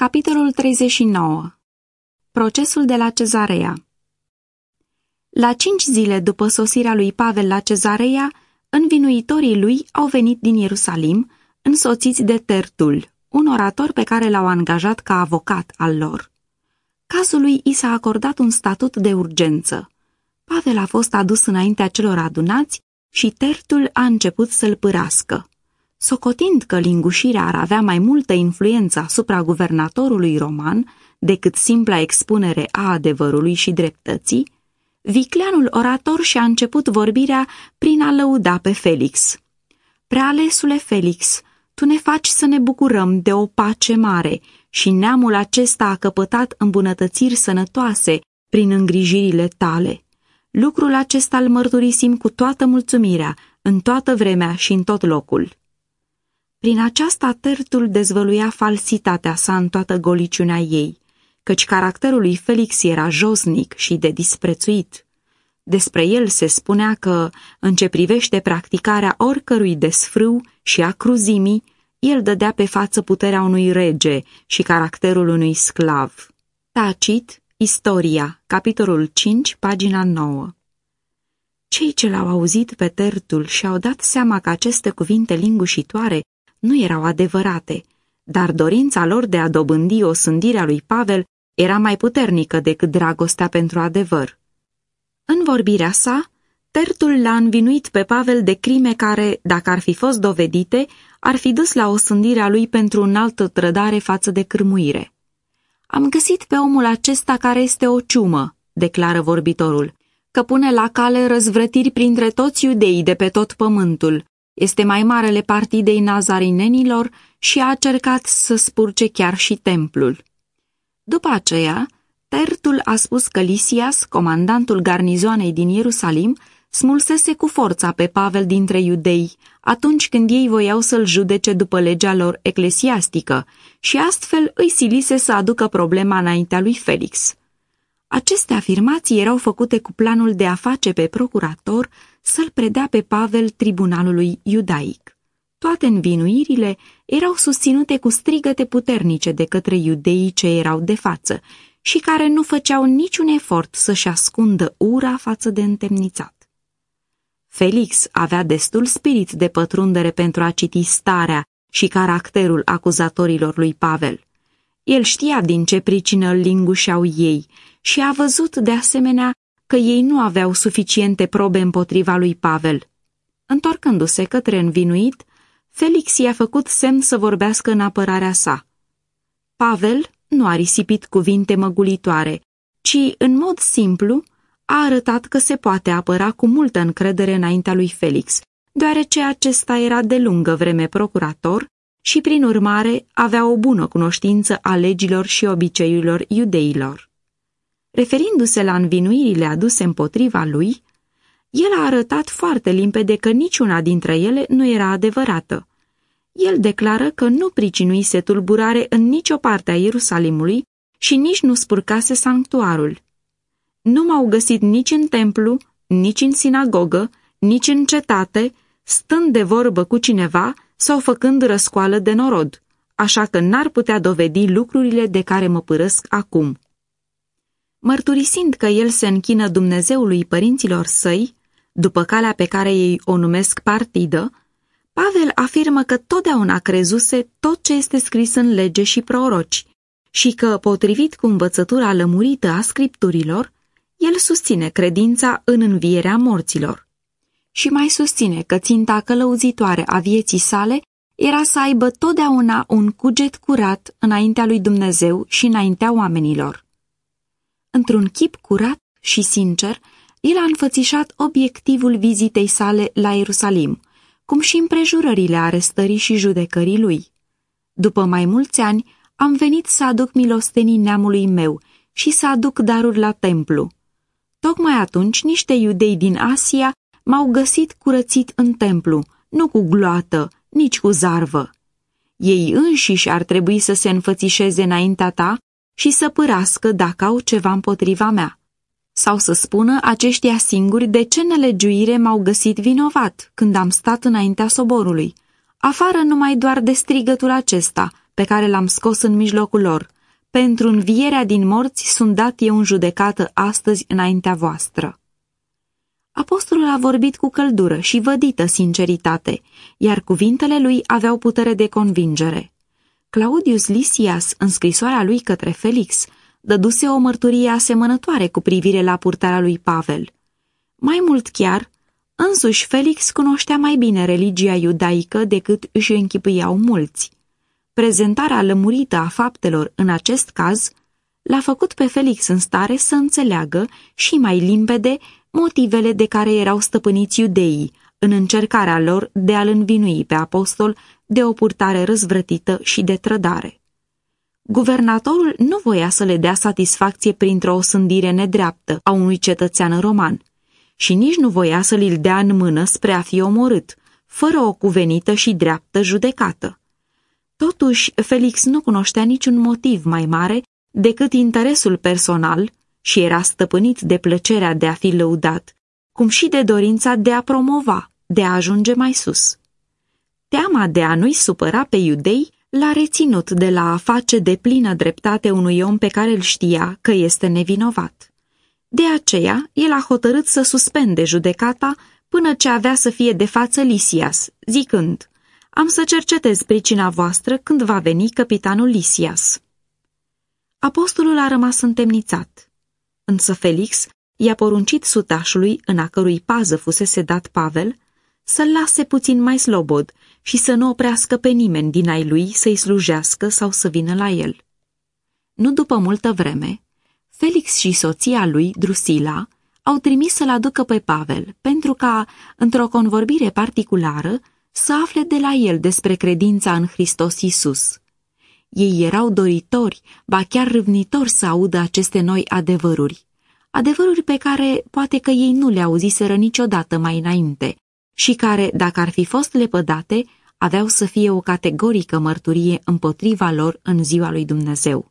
Capitolul 39 Procesul de la cezarea La cinci zile după sosirea lui Pavel la cezarea, învinuitorii lui au venit din Ierusalim, însoțiți de Tertul, un orator pe care l-au angajat ca avocat al lor. Cazului i s-a acordat un statut de urgență. Pavel a fost adus înaintea celor adunați și Tertul a început să-l pârască. Socotind că lingușirea ar avea mai multă influență asupra guvernatorului roman decât simpla expunere a adevărului și dreptății, vicleanul orator și-a început vorbirea prin a lăuda pe Felix. Prealesule Felix, tu ne faci să ne bucurăm de o pace mare și neamul acesta a căpătat îmbunătățiri sănătoase prin îngrijirile tale. Lucrul acesta îl mărturisim cu toată mulțumirea, în toată vremea și în tot locul. Prin aceasta Tertul dezvăluia falsitatea sa în toată goliciunea ei, căci caracterul lui Felix era josnic și de disprețuit. Despre el se spunea că, în ce privește practicarea oricărui desfrâu și a cruzimii, el dădea pe față puterea unui rege și caracterul unui sclav. Tacit, Istoria, capitolul 5, pagina 9 Cei ce l-au auzit pe Tertul și-au dat seama că aceste cuvinte lingușitoare nu erau adevărate, dar dorința lor de a dobândi o sândire a lui Pavel era mai puternică decât dragostea pentru adevăr. În vorbirea sa, Tertul l-a învinuit pe Pavel de crime care, dacă ar fi fost dovedite, ar fi dus la o sândire a lui pentru un altă trădare față de cârmuire. Am găsit pe omul acesta care este o ciumă, declară vorbitorul, că pune la cale răzvrătiri printre toți iudeii de pe tot pământul, este mai marele partidei nazarinenilor și a încercat să spurce chiar și templul. După aceea, Tertul a spus că Lisias, comandantul garnizoanei din Ierusalim, smulsese cu forța pe Pavel dintre iudei, atunci când ei voiau să-l judece după legea lor eclesiastică și astfel îi silise să aducă problema înaintea lui Felix. Aceste afirmații erau făcute cu planul de a face pe procurator să-l predea pe Pavel tribunalului iudaic. Toate învinuirile erau susținute cu strigăte puternice de către iudeii ce erau de față și care nu făceau niciun efort să-și ascundă ura față de întemnițat. Felix avea destul spirit de pătrundere pentru a citi starea și caracterul acuzatorilor lui Pavel. El știa din ce pricină îl lingușeau ei și a văzut de asemenea că ei nu aveau suficiente probe împotriva lui Pavel. Întorcându-se către învinuit, Felix i-a făcut semn să vorbească în apărarea sa. Pavel nu a risipit cuvinte măgulitoare, ci, în mod simplu, a arătat că se poate apăra cu multă încredere înaintea lui Felix, deoarece acesta era de lungă vreme procurator și, prin urmare, avea o bună cunoștință a legilor și obiceiurilor iudeilor. Referindu-se la învinuirile aduse împotriva lui, el a arătat foarte limpede că niciuna dintre ele nu era adevărată. El declară că nu pricinuise tulburare în nicio parte a Ierusalimului și nici nu spurcase sanctuarul. Nu m-au găsit nici în templu, nici în sinagogă, nici în cetate, stând de vorbă cu cineva sau făcând răscoală de norod, așa că n-ar putea dovedi lucrurile de care mă părăsc acum. Mărturisind că el se închină Dumnezeului părinților săi, după calea pe care ei o numesc partidă, Pavel afirmă că totdeauna crezuse tot ce este scris în lege și proroci și că, potrivit cu învățătura lămurită a scripturilor, el susține credința în învierea morților. Și mai susține că ținta călăuzitoare a vieții sale era să aibă totdeauna un cuget curat înaintea lui Dumnezeu și înaintea oamenilor. Într-un chip curat și sincer, el a înfățișat obiectivul vizitei sale la Ierusalim, cum și împrejurările arestării și judecării lui. După mai mulți ani, am venit să aduc milostenii neamului meu și să aduc daruri la templu. Tocmai atunci, niște iudei din Asia m-au găsit curățit în templu, nu cu gloată, nici cu zarvă. Ei înșiși ar trebui să se înfățișeze înaintea ta și să părască dacă au ceva împotriva mea. Sau să spună aceștia singuri de ce nelegiuire m-au găsit vinovat când am stat înaintea soborului. Afară numai doar de strigătul acesta, pe care l-am scos în mijlocul lor. Pentru învierea din morți sunt dat eu în judecată astăzi înaintea voastră. Apostolul a vorbit cu căldură și vădită sinceritate, iar cuvintele lui aveau putere de convingere. Claudius Lysias, în scrisoarea lui către Felix, dăduse o mărturie asemănătoare cu privire la purtarea lui Pavel. Mai mult chiar, însuși Felix cunoștea mai bine religia iudaică decât își închipuiau mulți. Prezentarea lămurită a faptelor în acest caz l-a făcut pe Felix în stare să înțeleagă și mai limpede motivele de care erau stăpâniți iudeii în încercarea lor de a-l învinui pe apostol de o purtare răzvrătită și de trădare. Guvernatorul nu voia să le dea satisfacție printr-o osândire nedreaptă a unui cetățean roman și nici nu voia să l dea în mână spre a fi omorât, fără o cuvenită și dreaptă judecată. Totuși, Felix nu cunoștea niciun motiv mai mare decât interesul personal și era stăpânit de plăcerea de a fi lăudat, cum și de dorința de a promova, de a ajunge mai sus. Teama de a nu-i supăra pe iudei l-a reținut de la a face de plină dreptate unui om pe care îl știa că este nevinovat. De aceea, el a hotărât să suspende judecata până ce avea să fie de față Lisias, zicând, Am să cercetez pricina voastră când va veni capitanul Lisias. Apostolul a rămas întemnițat. Însă Felix i-a poruncit sutașului, în a cărui pază fusese dat Pavel, să-l lase puțin mai slobod și să nu oprească pe nimeni din ai lui să-i slujească sau să vină la el. Nu după multă vreme, Felix și soția lui, Drusila, au trimis să-l aducă pe Pavel, pentru ca, într-o convorbire particulară, să afle de la el despre credința în Hristos Isus. Ei erau doritori, ba chiar râvnitori să audă aceste noi adevăruri. Adevăruri pe care poate că ei nu le auziseră niciodată mai înainte și care, dacă ar fi fost lepădate, aveau să fie o categorică mărturie împotriva lor în ziua lui Dumnezeu.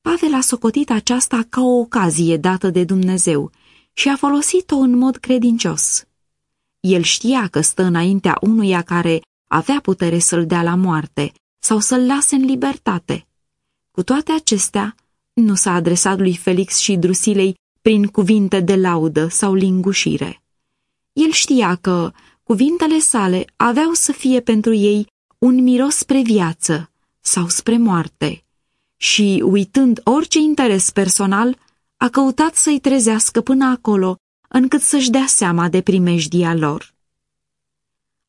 Pavel a socotit aceasta ca o ocazie dată de Dumnezeu și a folosit-o în mod credincios. El știa că stă înaintea unuia care avea putere să-l dea la moarte sau să-l lase în libertate. Cu toate acestea, nu s-a adresat lui Felix și Drusilei prin cuvinte de laudă sau lingușire. El știa că cuvintele sale aveau să fie pentru ei un miros spre viață sau spre moarte și, uitând orice interes personal, a căutat să-i trezească până acolo, încât să-și dea seama de primejdia lor.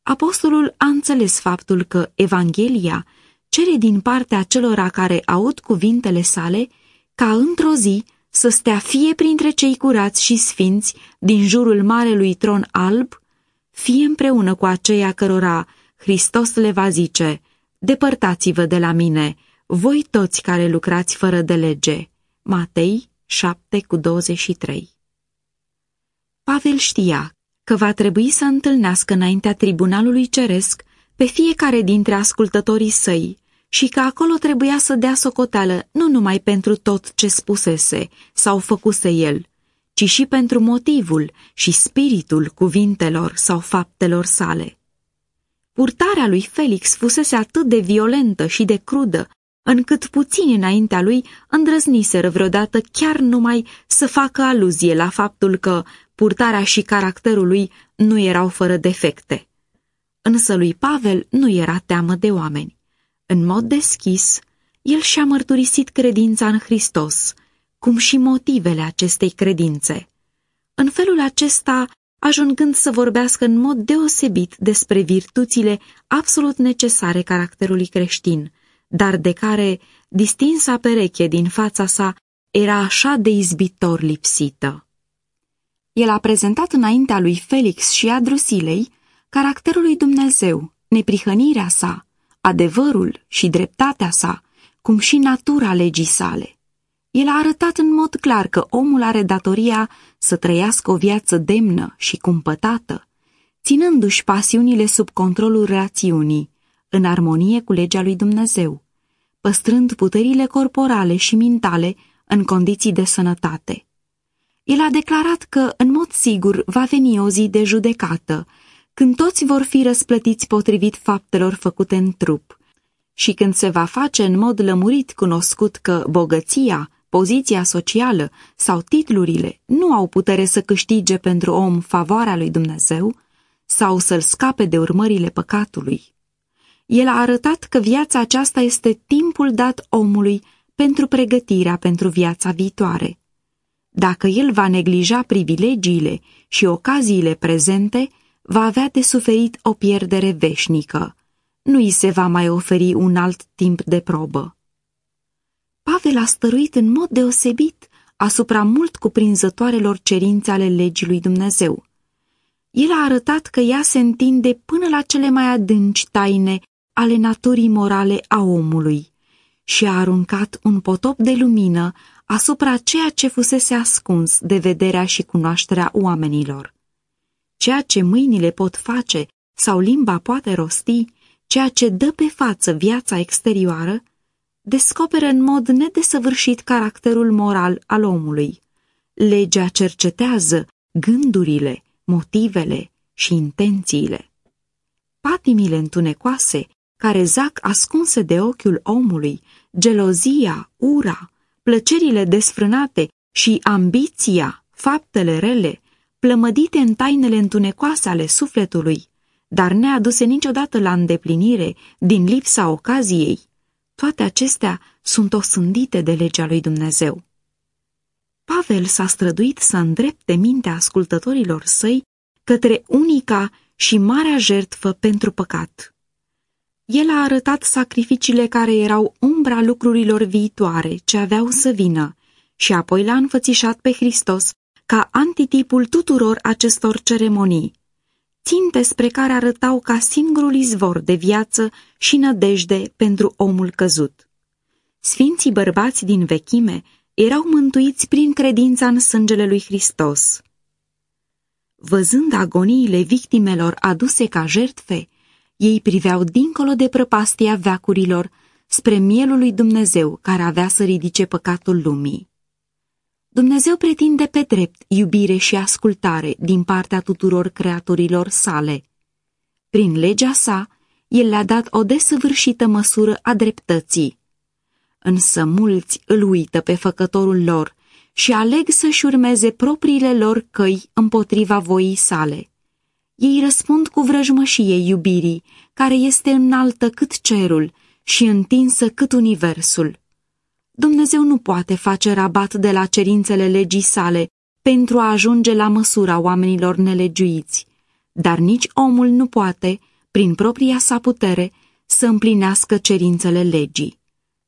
Apostolul a înțeles faptul că Evanghelia cere din partea celora care aud cuvintele sale ca într-o zi să stea fie printre cei curați și sfinți din jurul marelui tron alb, fie împreună cu aceia cărora Hristos le va zice, depărtați-vă de la mine, voi toți care lucrați fără de lege. Matei 7 cu 23 Pavel știa că va trebui să întâlnească înaintea tribunalului ceresc pe fiecare dintre ascultătorii săi și că acolo trebuia să dea socoteală nu numai pentru tot ce spusese sau făcuse el, ci și pentru motivul și spiritul cuvintelor sau faptelor sale. Purtarea lui Felix fusese atât de violentă și de crudă, încât puțini înaintea lui îndrăzniseră vreodată chiar numai să facă aluzie la faptul că purtarea și caracterul lui nu erau fără defecte. Însă lui Pavel nu era teamă de oameni. În mod deschis, el și-a mărturisit credința în Hristos, cum și motivele acestei credințe. În felul acesta, ajungând să vorbească în mod deosebit despre virtuțile absolut necesare caracterului creștin, dar de care distinsa pereche din fața sa era așa de izbitor lipsită. El a prezentat înaintea lui Felix și a Drusilei caracterul lui Dumnezeu, neprihănirea sa, adevărul și dreptatea sa, cum și natura legii sale. El a arătat în mod clar că omul are datoria să trăiască o viață demnă și cumpătată, ținându-și pasiunile sub controlul rațiunii, în armonie cu legea lui Dumnezeu, păstrând puterile corporale și mentale în condiții de sănătate. El a declarat că, în mod sigur, va veni o zi de judecată, când toți vor fi răsplătiți potrivit faptelor făcute în trup, și când se va face în mod lămurit cunoscut că bogăția, poziția socială sau titlurile nu au putere să câștige pentru om favoarea lui Dumnezeu sau să-l scape de urmările păcatului. El a arătat că viața aceasta este timpul dat omului pentru pregătirea pentru viața viitoare. Dacă el va neglija privilegiile și ocaziile prezente, va avea de suferit o pierdere veșnică. Nu îi se va mai oferi un alt timp de probă. Pavel a stăruit în mod deosebit asupra mult cuprinzătoarelor cerințe ale legii lui Dumnezeu. El a arătat că ea se întinde până la cele mai adânci taine ale naturii morale a omului și a aruncat un potop de lumină asupra ceea ce fusese ascuns de vederea și cunoașterea oamenilor. Ceea ce mâinile pot face sau limba poate rosti, ceea ce dă pe față viața exterioară, descoperă în mod nedesăvârșit caracterul moral al omului. Legea cercetează gândurile, motivele și intențiile. Patimile întunecoase, care zac ascunse de ochiul omului, gelozia, ura, plăcerile desfrânate și ambiția, faptele rele, plămădite în tainele întunecoase ale sufletului, dar neaduse niciodată la îndeplinire din lipsa ocaziei, toate acestea sunt osândite de legea lui Dumnezeu. Pavel s-a străduit să îndrepte mintea ascultătorilor săi către unica și marea jertfă pentru păcat. El a arătat sacrificiile care erau umbra lucrurilor viitoare ce aveau să vină și apoi l-a înfățișat pe Hristos ca antitipul tuturor acestor ceremonii, ținte spre care arătau ca singurul izvor de viață și nădejde pentru omul căzut. Sfinții bărbați din vechime erau mântuiți prin credința în sângele lui Hristos. Văzând agoniile victimelor aduse ca jertfe, ei priveau dincolo de prăpastia veacurilor spre mielul lui Dumnezeu care avea să ridice păcatul lumii. Dumnezeu pretinde pe drept iubire și ascultare din partea tuturor creaturilor sale. Prin legea sa, el le-a dat o desăvârșită măsură a dreptății. Însă mulți îl uită pe făcătorul lor și aleg să-și urmeze propriile lor căi împotriva voii sale. Ei răspund cu vrăjmășie iubirii, care este înaltă cât cerul și întinsă cât universul. Dumnezeu nu poate face rabat de la cerințele legii sale pentru a ajunge la măsura oamenilor nelegiuiți, dar nici omul nu poate, prin propria sa putere, să împlinească cerințele legii.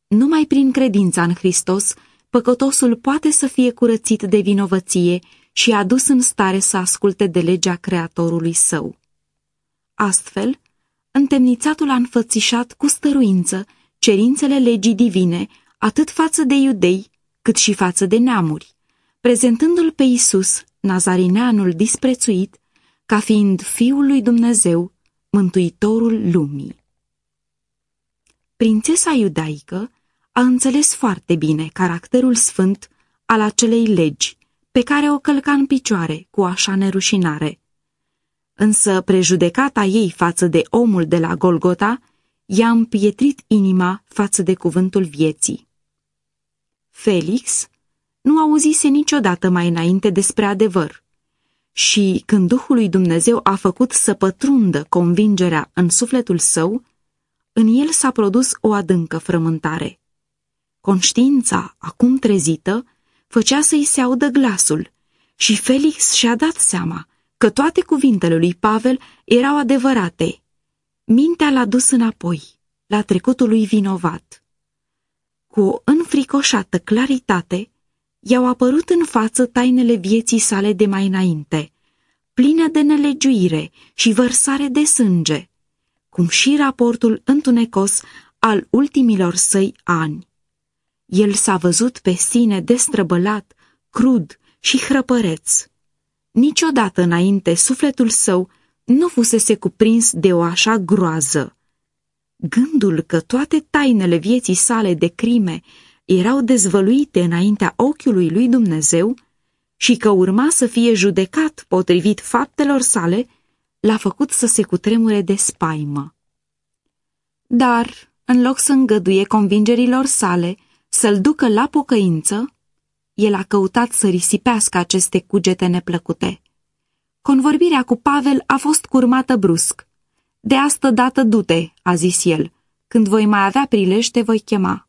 Numai prin credința în Hristos, păcătosul poate să fie curățit de vinovăție și adus în stare să asculte de legea Creatorului său. Astfel, întemnițatul a înfățișat cu stăruință cerințele legii divine, atât față de iudei, cât și față de neamuri, prezentându-l pe Isus, nazarineanul disprețuit, ca fiind Fiul lui Dumnezeu, Mântuitorul lumii. Prințesa iudaică a înțeles foarte bine caracterul sfânt al acelei legi, pe care o călca în picioare cu așa nerușinare. Însă prejudecata ei față de omul de la Golgota i-a împietrit inima față de cuvântul vieții. Felix nu auzise niciodată mai înainte despre adevăr și când Duhul lui Dumnezeu a făcut să pătrundă convingerea în sufletul său, în el s-a produs o adâncă frământare. Conștiința, acum trezită, făcea să-i se audă glasul și Felix și-a dat seama că toate cuvintele lui Pavel erau adevărate. Mintea l-a dus înapoi, la trecutul lui vinovat. Cu o înfricoșată claritate, i-au apărut în față tainele vieții sale de mai înainte, plină de nelegiuire și vărsare de sânge, cum și raportul întunecos al ultimilor săi ani. El s-a văzut pe sine destrăbălat, crud și hrăpăreț. Niciodată înainte sufletul său nu fusese cuprins de o așa groază. Gândul că toate tainele vieții sale de crime erau dezvăluite înaintea ochiului lui Dumnezeu și că urma să fie judecat potrivit faptelor sale, l-a făcut să se cutremure de spaimă. Dar în loc să îngăduie convingerilor sale să-l ducă la pocăință, el a căutat să risipească aceste cugete neplăcute. Convorbirea cu Pavel a fost curmată brusc. De astă dată du-te, a zis el, când voi mai avea prilej te voi chema.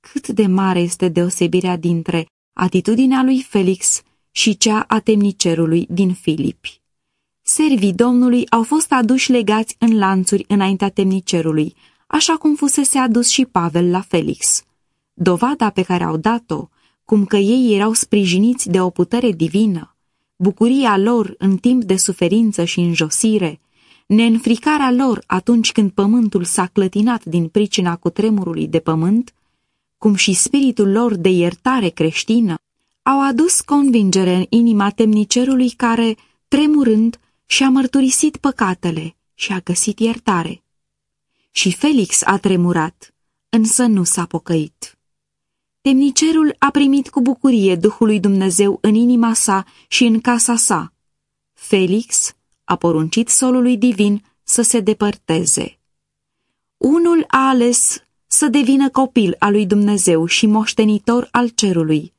Cât de mare este deosebirea dintre atitudinea lui Felix și cea a temnicerului din Filipi. Servii Domnului au fost aduși legați în lanțuri înaintea temnicerului, așa cum fusese adus și Pavel la Felix. Dovada pe care au dat-o, cum că ei erau sprijiniți de o putere divină, bucuria lor în timp de suferință și înjosire, neînfricarea lor atunci când pământul s-a clătinat din pricina cutremurului de pământ, cum și spiritul lor de iertare creștină, au adus convingere în inima temnicerului care, tremurând, și-a mărturisit păcatele și a găsit iertare. Și Felix a tremurat, însă nu s-a pocăit. Temnicerul a primit cu bucurie Duhul lui Dumnezeu în inima sa și în casa sa. Felix a poruncit solului divin să se depărteze. Unul a ales să devină copil al lui Dumnezeu și moștenitor al cerului.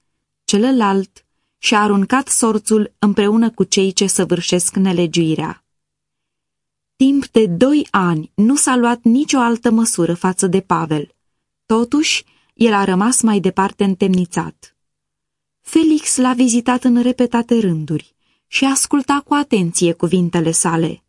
Celălalt și-a aruncat sorțul împreună cu cei ce săvârșesc nelegiuirea. Timp de doi ani nu s-a luat nicio altă măsură față de Pavel. Totuși, el a rămas mai departe întemnițat. Felix l-a vizitat în repetate rânduri și asculta cu atenție cuvintele sale.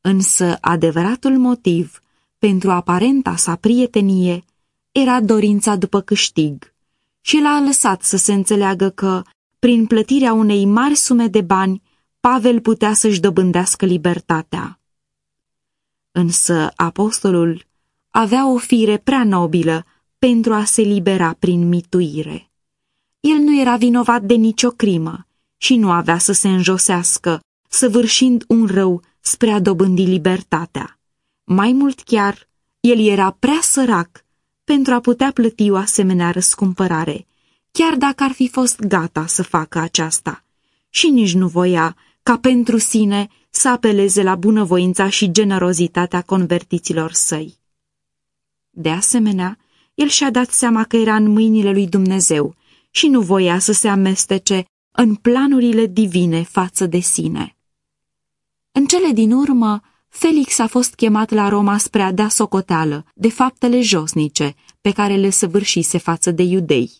Însă adevăratul motiv pentru aparenta sa prietenie era dorința după câștig și l-a lăsat să se înțeleagă că, prin plătirea unei mari sume de bani, Pavel putea să-și dobândească libertatea. Însă apostolul avea o fire prea nobilă pentru a se libera prin mituire. El nu era vinovat de nicio crimă și nu avea să se înjosească, săvârșind un rău spre a dobândi libertatea. Mai mult chiar, el era prea sărac pentru a putea plăti o asemenea răscumpărare, chiar dacă ar fi fost gata să facă aceasta. Și nici nu voia ca pentru sine să apeleze la bunăvoința și generozitatea convertiților săi. De asemenea, el și-a dat seama că era în mâinile lui Dumnezeu și nu voia să se amestece în planurile divine față de sine. În cele din urmă, Felix a fost chemat la Roma spre a da socoteală de faptele josnice pe care le săvârșise față de iudei.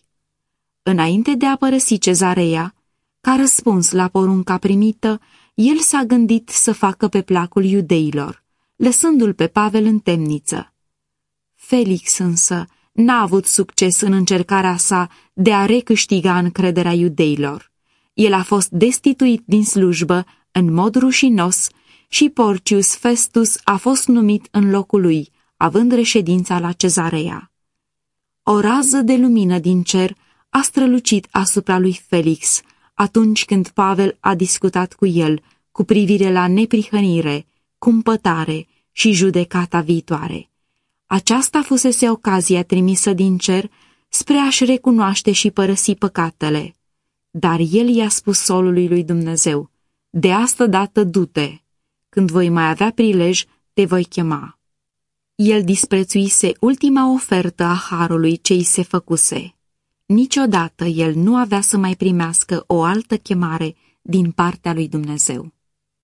Înainte de a părăsi cezarea, ca răspuns la porunca primită, el s-a gândit să facă pe placul iudeilor, lăsându-l pe Pavel în temniță. Felix însă n-a avut succes în încercarea sa de a recâștiga încrederea iudeilor. El a fost destituit din slujbă în mod rușinos și Porcius Festus a fost numit în locul lui, având reședința la cezarea. O rază de lumină din cer a strălucit asupra lui Felix atunci când Pavel a discutat cu el cu privire la neprihănire, cumpătare și judecata viitoare. Aceasta fusese ocazia trimisă din cer spre a-și recunoaște și părăsi păcatele. Dar el i-a spus solului lui Dumnezeu, de asta dată du-te, când voi mai avea prilej, te voi chema. El disprețuise ultima ofertă a harului ce i se făcuse. Niciodată el nu avea să mai primească o altă chemare din partea lui Dumnezeu.